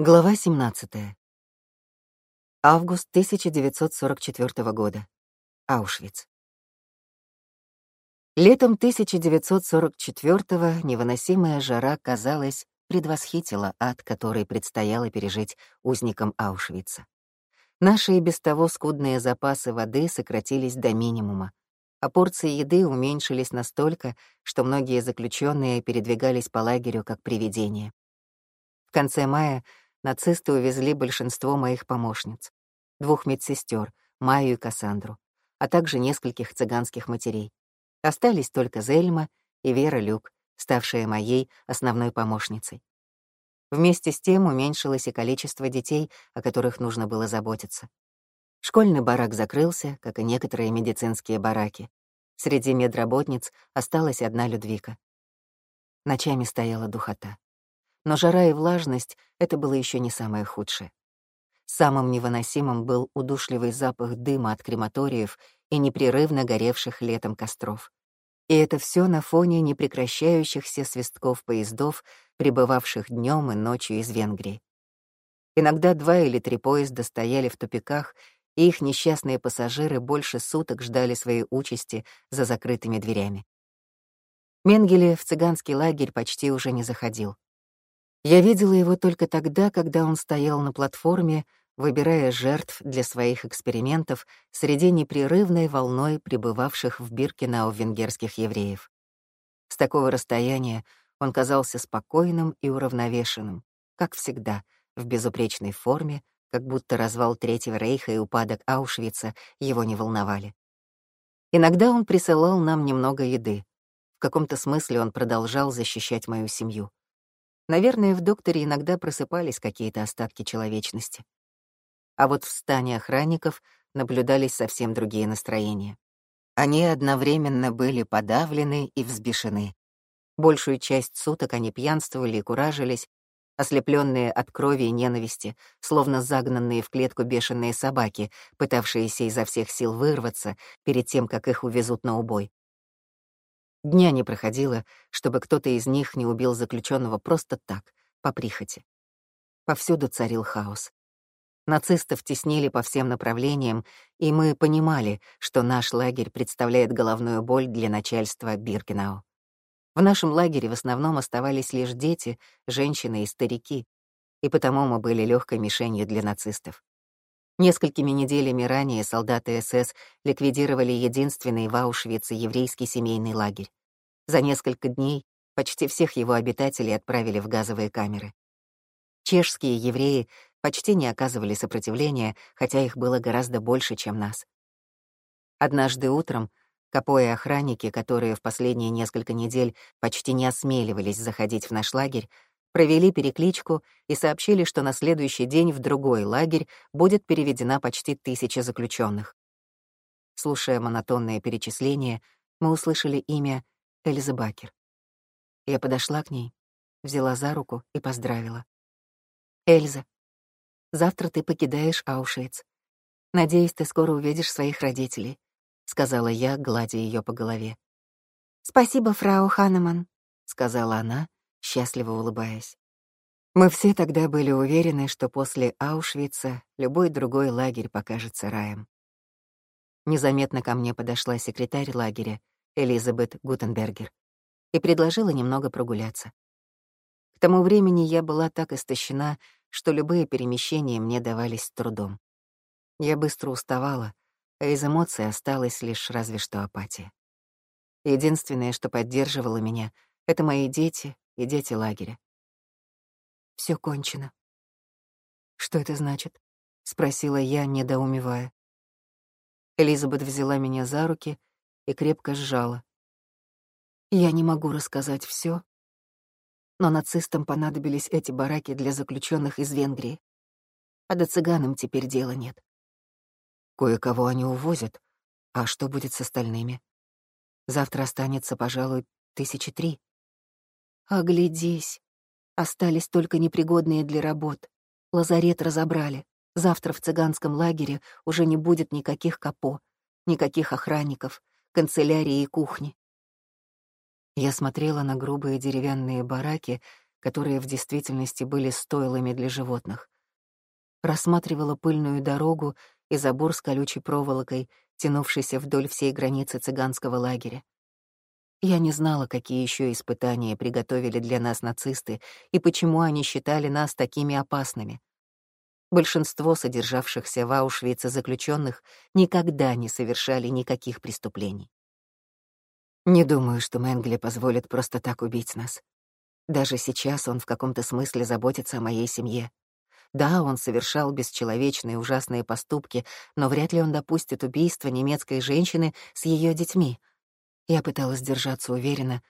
Глава 17. Август 1944 года. Аушвиц. Летом 1944 невыносимая жара, казалось, предвосхитила ад, который предстояло пережить узникам Аушвица. Наши и без того скудные запасы воды сократились до минимума, а порции еды уменьшились настолько, что многие заключенные передвигались по лагерю как привидения. В конце мая — нацисты увезли большинство моих помощниц, двух медсестер, Майю и Кассандру, а также нескольких цыганских матерей. Остались только Зельма и Вера Люк, ставшая моей основной помощницей. Вместе с тем уменьшилось и количество детей, о которых нужно было заботиться. Школьный барак закрылся, как и некоторые медицинские бараки. Среди медработниц осталась одна Людвика. Ночами стояла духота. Но жара и влажность — это было еще не самое худшее. Самым невыносимым был удушливый запах дыма от крематориев и непрерывно горевших летом костров. И это все на фоне непрекращающихся свистков поездов, прибывавших днем и ночью из Венгрии. Иногда два или три поезда стояли в тупиках, и их несчастные пассажиры больше суток ждали своей участи за закрытыми дверями. Менгеле в цыганский лагерь почти уже не заходил. Я видела его только тогда, когда он стоял на платформе, выбирая жертв для своих экспериментов среди непрерывной волной пребывавших в Биркинау венгерских евреев. С такого расстояния он казался спокойным и уравновешенным, как всегда, в безупречной форме, как будто развал Третьего Рейха и упадок Аушвица его не волновали. Иногда он присылал нам немного еды. В каком-то смысле он продолжал защищать мою семью. Наверное, в докторе иногда просыпались какие-то остатки человечности. А вот в стане охранников наблюдались совсем другие настроения. Они одновременно были подавлены и взбешены. Большую часть суток они пьянствовали и куражились, ослепленные от крови и ненависти, словно загнанные в клетку бешеные собаки, пытавшиеся изо всех сил вырваться перед тем, как их увезут на убой. Дня не проходило, чтобы кто-то из них не убил заключенного просто так, по прихоти. Повсюду царил хаос. Нацистов теснили по всем направлениям, и мы понимали, что наш лагерь представляет головную боль для начальства Биркенау. В нашем лагере в основном оставались лишь дети, женщины и старики, и потому мы были легкой мишенью для нацистов. Несколькими неделями ранее солдаты СС ликвидировали единственный в Аушвице еврейский семейный лагерь. За несколько дней почти всех его обитателей отправили в газовые камеры. Чешские евреи почти не оказывали сопротивления, хотя их было гораздо больше, чем нас. Однажды утром капои охранники, которые в последние несколько недель почти не осмеливались заходить в наш лагерь, Провели перекличку и сообщили, что на следующий день в другой лагерь будет переведена почти тысяча заключенных. Слушая монотонное перечисление, мы услышали имя Эльзы Бакер. Я подошла к ней, взяла за руку и поздравила. «Эльза, завтра ты покидаешь Аушвиц. Надеюсь, ты скоро увидишь своих родителей», — сказала я, гладя ее по голове. «Спасибо, фрау Ханеман», — сказала она счастливо улыбаясь. Мы все тогда были уверены, что после Аушвица любой другой лагерь покажется раем. Незаметно ко мне подошла секретарь лагеря, Элизабет Гутенбергер, и предложила немного прогуляться. К тому времени я была так истощена, что любые перемещения мне давались с трудом. Я быстро уставала, а из эмоций осталась лишь разве что апатия. Единственное, что поддерживало меня, — это мои дети и дети лагеря. Все кончено. Что это значит? спросила я, недоумевая. Элизабет взяла меня за руки и крепко сжала. Я не могу рассказать все, но нацистам понадобились эти бараки для заключенных из Венгрии. А до цыганам теперь дела нет. Кое-кого они увозят, а что будет с остальными? Завтра останется, пожалуй, тысячи три. Оглядись. Остались только непригодные для работ. Лазарет разобрали. Завтра в цыганском лагере уже не будет никаких капо, никаких охранников, канцелярии и кухни. Я смотрела на грубые деревянные бараки, которые в действительности были стойлами для животных. Рассматривала пыльную дорогу и забор с колючей проволокой, тянувшийся вдоль всей границы цыганского лагеря. Я не знала, какие еще испытания приготовили для нас нацисты и почему они считали нас такими опасными. Большинство содержавшихся в Аушвице заключенных никогда не совершали никаких преступлений. Не думаю, что Менгли позволит просто так убить нас. Даже сейчас он в каком-то смысле заботится о моей семье. Да, он совершал бесчеловечные ужасные поступки, но вряд ли он допустит убийство немецкой женщины с ее детьми — я пыталась держаться уверенно,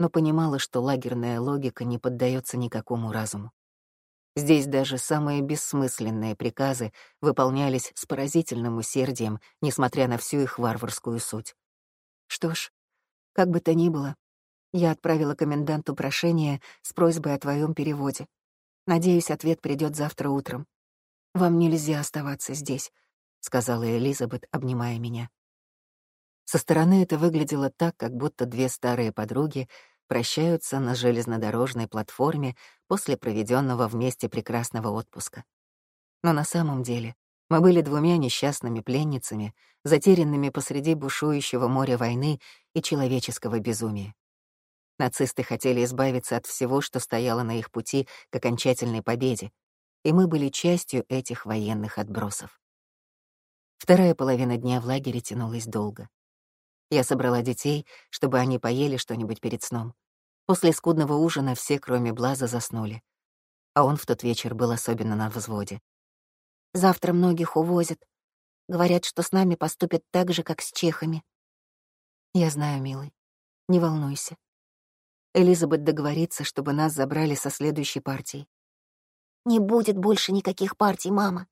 но понимала, что лагерная логика не поддается никакому разуму. Здесь даже самые бессмысленные приказы выполнялись с поразительным усердием, несмотря на всю их варварскую суть. Что ж, как бы то ни было, я отправила коменданту прошение с просьбой о твоем переводе. Надеюсь, ответ придет завтра утром. «Вам нельзя оставаться здесь», — сказала Элизабет, обнимая меня. Со стороны это выглядело так, как будто две старые подруги прощаются на железнодорожной платформе после проведенного вместе прекрасного отпуска. Но на самом деле мы были двумя несчастными пленницами, затерянными посреди бушующего моря войны и человеческого безумия. Нацисты хотели избавиться от всего, что стояло на их пути к окончательной победе, и мы были частью этих военных отбросов. Вторая половина дня в лагере тянулась долго. Я собрала детей, чтобы они поели что-нибудь перед сном. После скудного ужина все, кроме Блаза, заснули. А он в тот вечер был особенно на взводе. «Завтра многих увозят. Говорят, что с нами поступят так же, как с чехами». «Я знаю, милый. Не волнуйся. Элизабет договорится, чтобы нас забрали со следующей партией». «Не будет больше никаких партий, мама.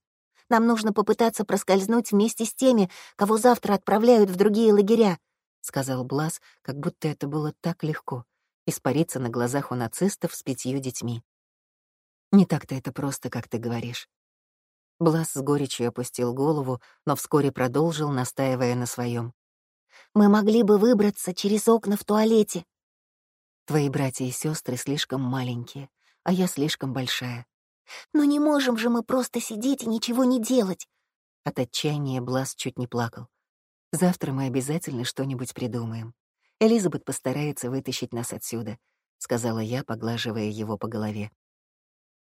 Нам нужно попытаться проскользнуть вместе с теми, кого завтра отправляют в другие лагеря», — сказал Блас, как будто это было так легко — испариться на глазах у нацистов с пятью детьми. «Не так-то это просто, как ты говоришь». Блас с горечью опустил голову, но вскоре продолжил, настаивая на своем. «Мы могли бы выбраться через окна в туалете». «Твои братья и сестры слишком маленькие, а я слишком большая. Но не можем же мы просто сидеть и ничего не делать. От отчаяния Блас чуть не плакал. «Завтра мы обязательно что-нибудь придумаем. Элизабет постарается вытащить нас отсюда», — сказала я, поглаживая его по голове.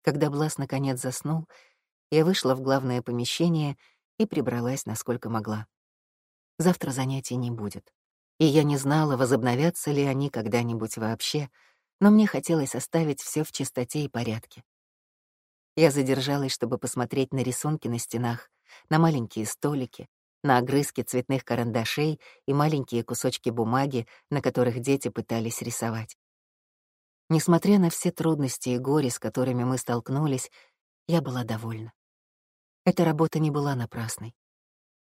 Когда Блас наконец заснул, я вышла в главное помещение и прибралась, насколько могла. Завтра занятий не будет. И я не знала, возобновятся ли они когда-нибудь вообще, но мне хотелось оставить все в чистоте и порядке. Я задержалась, чтобы посмотреть на рисунки на стенах, на маленькие столики, на огрызки цветных карандашей и маленькие кусочки бумаги, на которых дети пытались рисовать. Несмотря на все трудности и горе, с которыми мы столкнулись, я была довольна. Эта работа не была напрасной.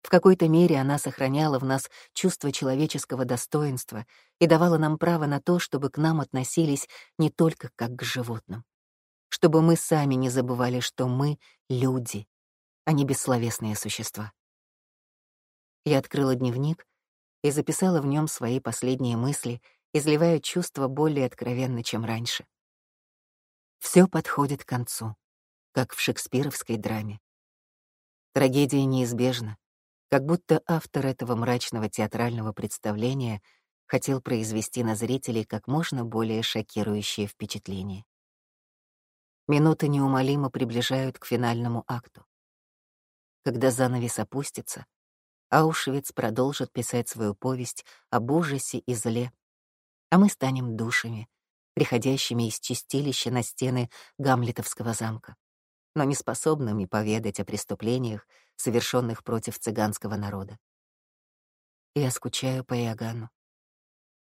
В какой-то мере она сохраняла в нас чувство человеческого достоинства и давала нам право на то, чтобы к нам относились не только как к животным чтобы мы сами не забывали, что мы — люди, а не бессловесные существа. Я открыла дневник и записала в нем свои последние мысли, изливая чувства более откровенно, чем раньше. Все подходит к концу, как в шекспировской драме. Трагедия неизбежна, как будто автор этого мрачного театрального представления хотел произвести на зрителей как можно более шокирующее впечатление. Минуты неумолимо приближают к финальному акту. Когда занавес опустится, Аушвиц продолжит писать свою повесть об ужасе и зле, а мы станем душами, приходящими из чистилища на стены Гамлетовского замка, но не способными поведать о преступлениях, совершенных против цыганского народа. Я скучаю по Иоганну.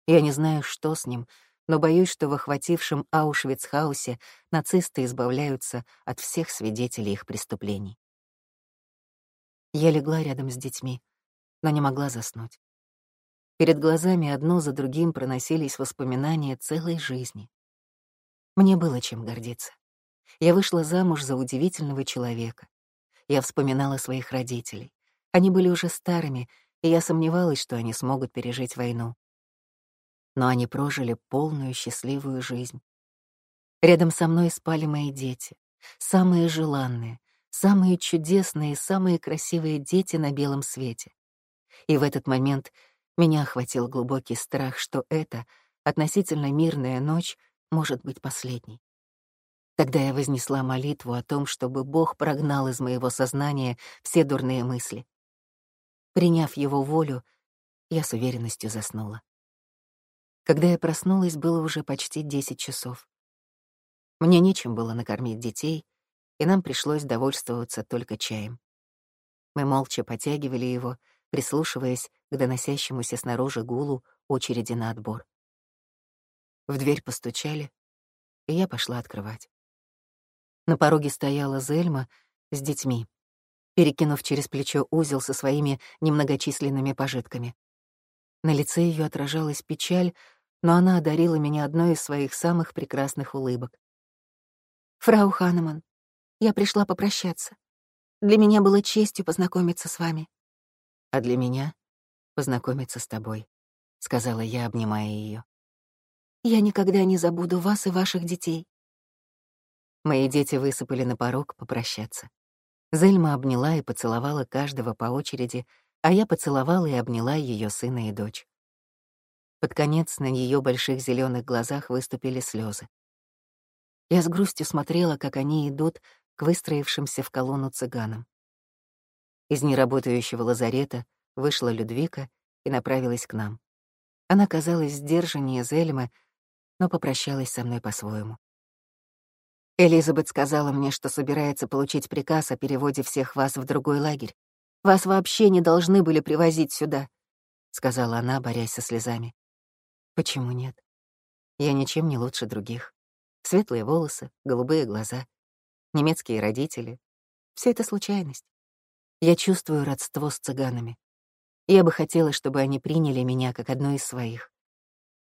Я не знаю, что с ним, но боюсь, что в охватившем Аушвиц-хаусе нацисты избавляются от всех свидетелей их преступлений. Я легла рядом с детьми, но не могла заснуть. Перед глазами одно за другим проносились воспоминания целой жизни. Мне было чем гордиться. Я вышла замуж за удивительного человека. Я вспоминала своих родителей. Они были уже старыми, и я сомневалась, что они смогут пережить войну но они прожили полную счастливую жизнь. Рядом со мной спали мои дети, самые желанные, самые чудесные и самые красивые дети на белом свете. И в этот момент меня охватил глубокий страх, что эта относительно мирная ночь может быть последней. Тогда я вознесла молитву о том, чтобы Бог прогнал из моего сознания все дурные мысли. Приняв его волю, я с уверенностью заснула. Когда я проснулась, было уже почти 10 часов. Мне нечем было накормить детей, и нам пришлось довольствоваться только чаем. Мы молча потягивали его, прислушиваясь к доносящемуся снаружи гулу очереди на отбор. В дверь постучали, и я пошла открывать. На пороге стояла Зельма с детьми, перекинув через плечо узел со своими немногочисленными пожитками. На лице ее отражалась печаль, но она одарила меня одной из своих самых прекрасных улыбок. «Фрау Ханеман, я пришла попрощаться. Для меня было честью познакомиться с вами». «А для меня — познакомиться с тобой», — сказала я, обнимая ее. «Я никогда не забуду вас и ваших детей». Мои дети высыпали на порог попрощаться. Зельма обняла и поцеловала каждого по очереди, а я поцеловала и обняла ее сына и дочь. Под конец на ее больших зеленых глазах выступили слезы. Я с грустью смотрела, как они идут к выстроившимся в колонну цыганам. Из неработающего лазарета вышла Людвика и направилась к нам. Она казалась сдержаннее Зельмы, но попрощалась со мной по-своему. Элизабет сказала мне, что собирается получить приказ о переводе всех вас в другой лагерь. «Вас вообще не должны были привозить сюда», — сказала она, борясь со слезами. Почему нет? Я ничем не лучше других. Светлые волосы, голубые глаза, немецкие родители. Все это случайность. Я чувствую родство с цыганами. Я бы хотела, чтобы они приняли меня как одну из своих.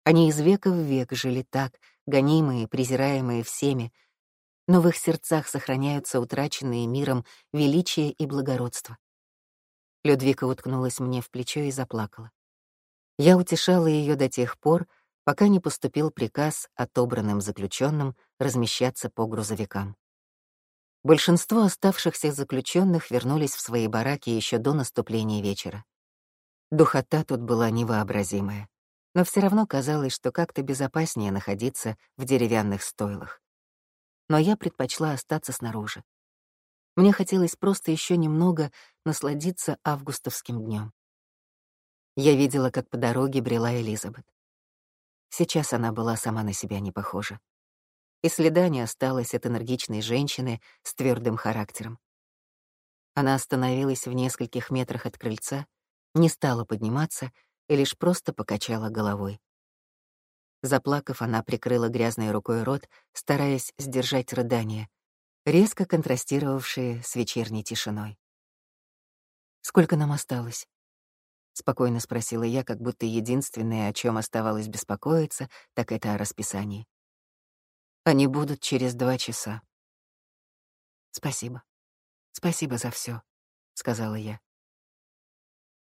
Они из века в век жили так, гонимые, презираемые всеми, но в их сердцах сохраняются утраченные миром величие и благородство. Людвика уткнулась мне в плечо и заплакала. Я утешала ее до тех пор, пока не поступил приказ отобранным заключенным размещаться по грузовикам. Большинство оставшихся заключенных вернулись в свои бараки еще до наступления вечера. Духота тут была невообразимая, но все равно казалось, что как-то безопаснее находиться в деревянных стойлах. Но я предпочла остаться снаружи. Мне хотелось просто еще немного насладиться августовским днем. Я видела, как по дороге брела Элизабет. Сейчас она была сама на себя не похожа. И следа не осталось от энергичной женщины с твердым характером. Она остановилась в нескольких метрах от крыльца, не стала подниматься и лишь просто покачала головой. Заплакав, она прикрыла грязной рукой рот, стараясь сдержать рыдания, резко контрастировавшие с вечерней тишиной. «Сколько нам осталось?» Спокойно спросила я, как будто единственное, о чем оставалось беспокоиться, так это о расписании. Они будут через два часа. Спасибо. Спасибо за все, сказала я.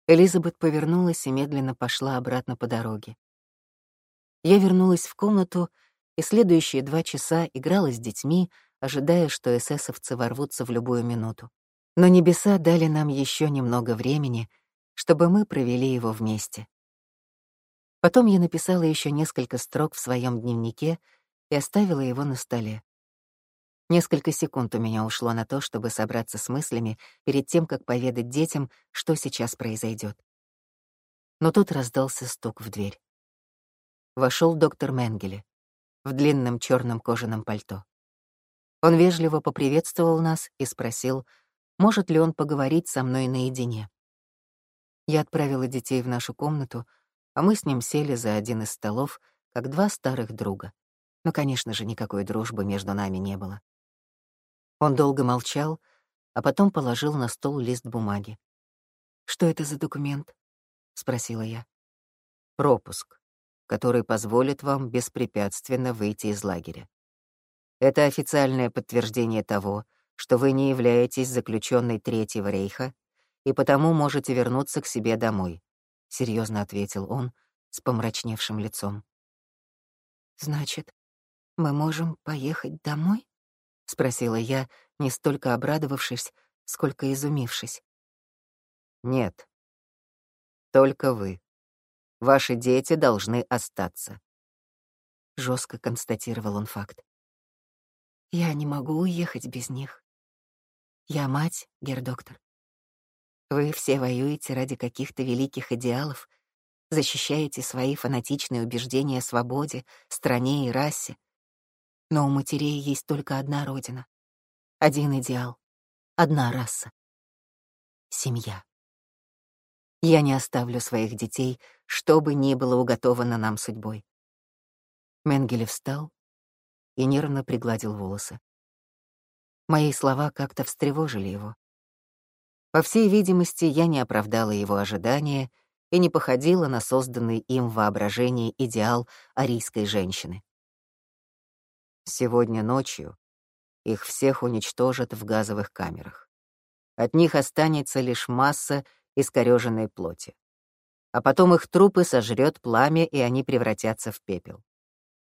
Элизабет повернулась и медленно пошла обратно по дороге. Я вернулась в комнату и следующие два часа играла с детьми, ожидая, что эсэсовцы ворвутся в любую минуту. Но небеса дали нам еще немного времени — чтобы мы провели его вместе. Потом я написала еще несколько строк в своем дневнике и оставила его на столе. Несколько секунд у меня ушло на то, чтобы собраться с мыслями перед тем, как поведать детям, что сейчас произойдет. Но тут раздался стук в дверь. Вошел доктор Менгеле в длинном черном кожаном пальто. Он вежливо поприветствовал нас и спросил, может ли он поговорить со мной наедине. Я отправила детей в нашу комнату, а мы с ним сели за один из столов, как два старых друга. Но, конечно же, никакой дружбы между нами не было. Он долго молчал, а потом положил на стол лист бумаги. «Что это за документ?» — спросила я. «Пропуск, который позволит вам беспрепятственно выйти из лагеря. Это официальное подтверждение того, что вы не являетесь заключенной Третьего рейха и потому можете вернуться к себе домой», — серьезно ответил он с помрачневшим лицом. «Значит, мы можем поехать домой?» — спросила я, не столько обрадовавшись, сколько изумившись. «Нет. Только вы. Ваши дети должны остаться», — жестко констатировал он факт. «Я не могу уехать без них. Я мать, гердоктор. Вы все воюете ради каких-то великих идеалов, защищаете свои фанатичные убеждения о свободе, стране и расе. Но у матерей есть только одна родина, один идеал, одна раса — семья. Я не оставлю своих детей, что бы ни было уготовано нам судьбой. Менгеле встал и нервно пригладил волосы. Мои слова как-то встревожили его. По всей видимости, я не оправдала его ожидания и не походила на созданный им воображение идеал арийской женщины. Сегодня ночью их всех уничтожат в газовых камерах. От них останется лишь масса искорёженной плоти. А потом их трупы сожрет пламя, и они превратятся в пепел.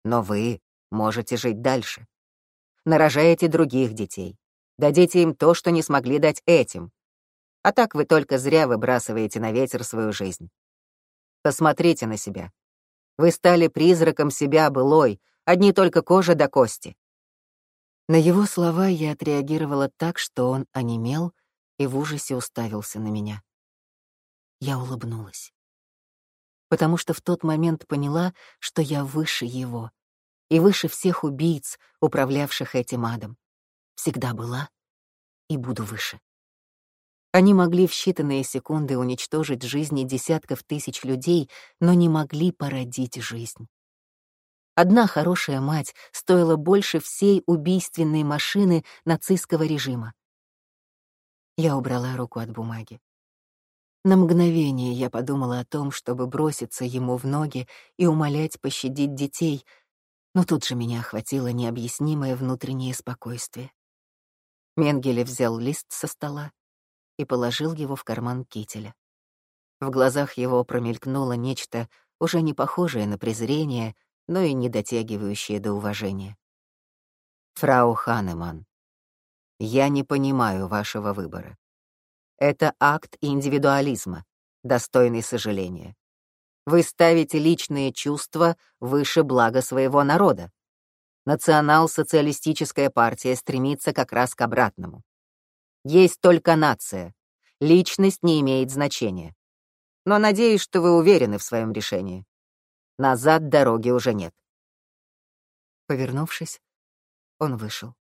Но вы можете жить дальше. Нарожаете других детей. Дадите им то, что не смогли дать этим. А так вы только зря выбрасываете на ветер свою жизнь. Посмотрите на себя. Вы стали призраком себя былой, одни только кожа до кости. На его слова я отреагировала так, что он онемел и в ужасе уставился на меня. Я улыбнулась. Потому что в тот момент поняла, что я выше его и выше всех убийц, управлявших этим адом. Всегда была и буду выше. Они могли в считанные секунды уничтожить жизни десятков тысяч людей, но не могли породить жизнь. Одна хорошая мать стоила больше всей убийственной машины нацистского режима. Я убрала руку от бумаги. На мгновение я подумала о том, чтобы броситься ему в ноги и умолять пощадить детей, но тут же меня охватило необъяснимое внутреннее спокойствие. Менгеле взял лист со стола, и положил его в карман кителя. В глазах его промелькнуло нечто, уже не похожее на презрение, но и не дотягивающее до уважения. «Фрау Ханеман, я не понимаю вашего выбора. Это акт индивидуализма, достойный сожаления. Вы ставите личные чувства выше блага своего народа. Национал-социалистическая партия стремится как раз к обратному. Есть только нация. Личность не имеет значения. Но надеюсь, что вы уверены в своем решении. Назад дороги уже нет. Повернувшись, он вышел.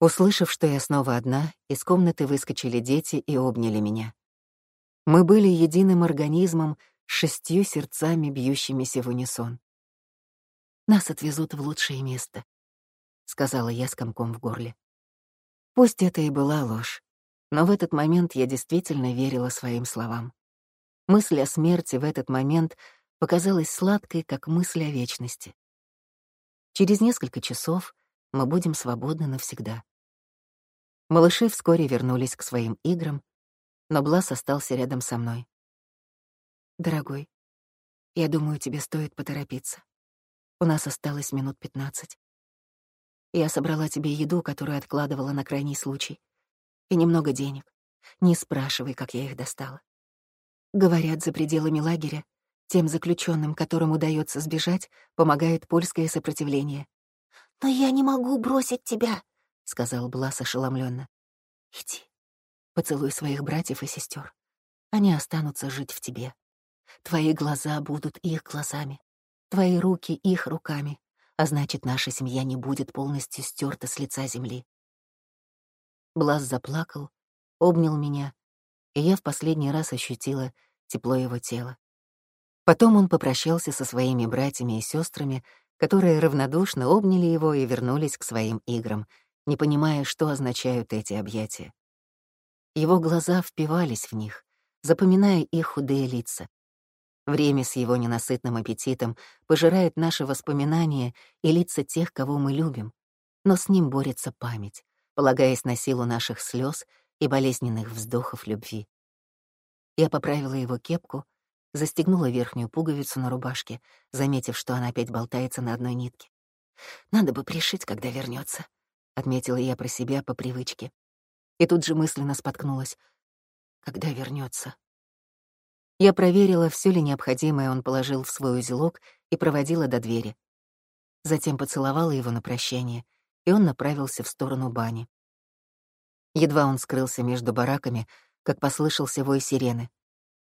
Услышав, что я снова одна, из комнаты выскочили дети и обняли меня. Мы были единым организмом с шестью сердцами, бьющимися в унисон. «Нас отвезут в лучшее место», — сказала я с комком в горле. Пусть это и была ложь, но в этот момент я действительно верила своим словам. Мысль о смерти в этот момент показалась сладкой, как мысль о вечности. Через несколько часов мы будем свободны навсегда. Малыши вскоре вернулись к своим играм, но Блас остался рядом со мной. «Дорогой, я думаю, тебе стоит поторопиться. У нас осталось минут пятнадцать. Я собрала тебе еду, которую откладывала на крайний случай. И немного денег. Не спрашивай, как я их достала. Говорят, за пределами лагеря тем заключенным, которым удается сбежать, помогает польское сопротивление. «Но я не могу бросить тебя», — сказал Блас ошеломленно. «Иди, поцелуй своих братьев и сестер. Они останутся жить в тебе. Твои глаза будут их глазами, твои руки — их руками, а значит, наша семья не будет полностью стерта с лица земли. Блаз заплакал, обнял меня, и я в последний раз ощутила тепло его тела. Потом он попрощался со своими братьями и сестрами, которые равнодушно обняли его и вернулись к своим играм, не понимая, что означают эти объятия. Его глаза впивались в них, запоминая их худые лица, Время с его ненасытным аппетитом пожирает наши воспоминания и лица тех, кого мы любим. Но с ним борется память, полагаясь на силу наших слез и болезненных вздохов любви. Я поправила его кепку, застегнула верхнюю пуговицу на рубашке, заметив, что она опять болтается на одной нитке. «Надо бы пришить, когда вернется, отметила я про себя по привычке. И тут же мысленно споткнулась. «Когда вернется? Я проверила, все ли необходимое он положил в свой узелок и проводила до двери. Затем поцеловала его на прощание, и он направился в сторону бани. Едва он скрылся между бараками, как послышался вой сирены.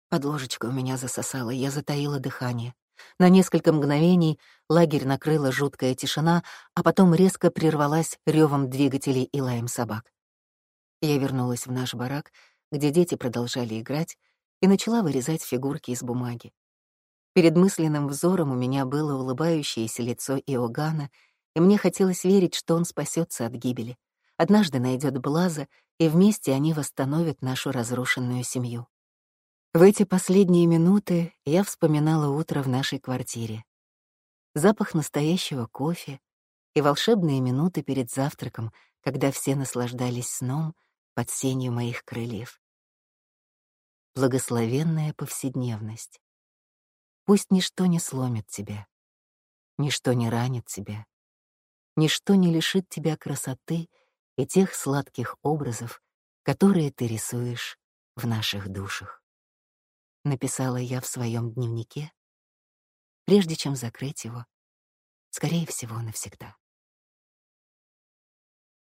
Подложечка у меня засосало, я затаила дыхание. На несколько мгновений лагерь накрыла жуткая тишина, а потом резко прервалась ревом двигателей и лаем собак. Я вернулась в наш барак, где дети продолжали играть, и начала вырезать фигурки из бумаги. Перед мысленным взором у меня было улыбающееся лицо Иоганна, и мне хотелось верить, что он спасется от гибели. Однажды найдет Блаза, и вместе они восстановят нашу разрушенную семью. В эти последние минуты я вспоминала утро в нашей квартире. Запах настоящего кофе и волшебные минуты перед завтраком, когда все наслаждались сном под сенью моих крыльев благословенная повседневность. Пусть ничто не сломит тебя, ничто не ранит тебя, ничто не лишит тебя красоты и тех сладких образов, которые ты рисуешь в наших душах. Написала я в своем дневнике, прежде чем закрыть его, скорее всего, навсегда.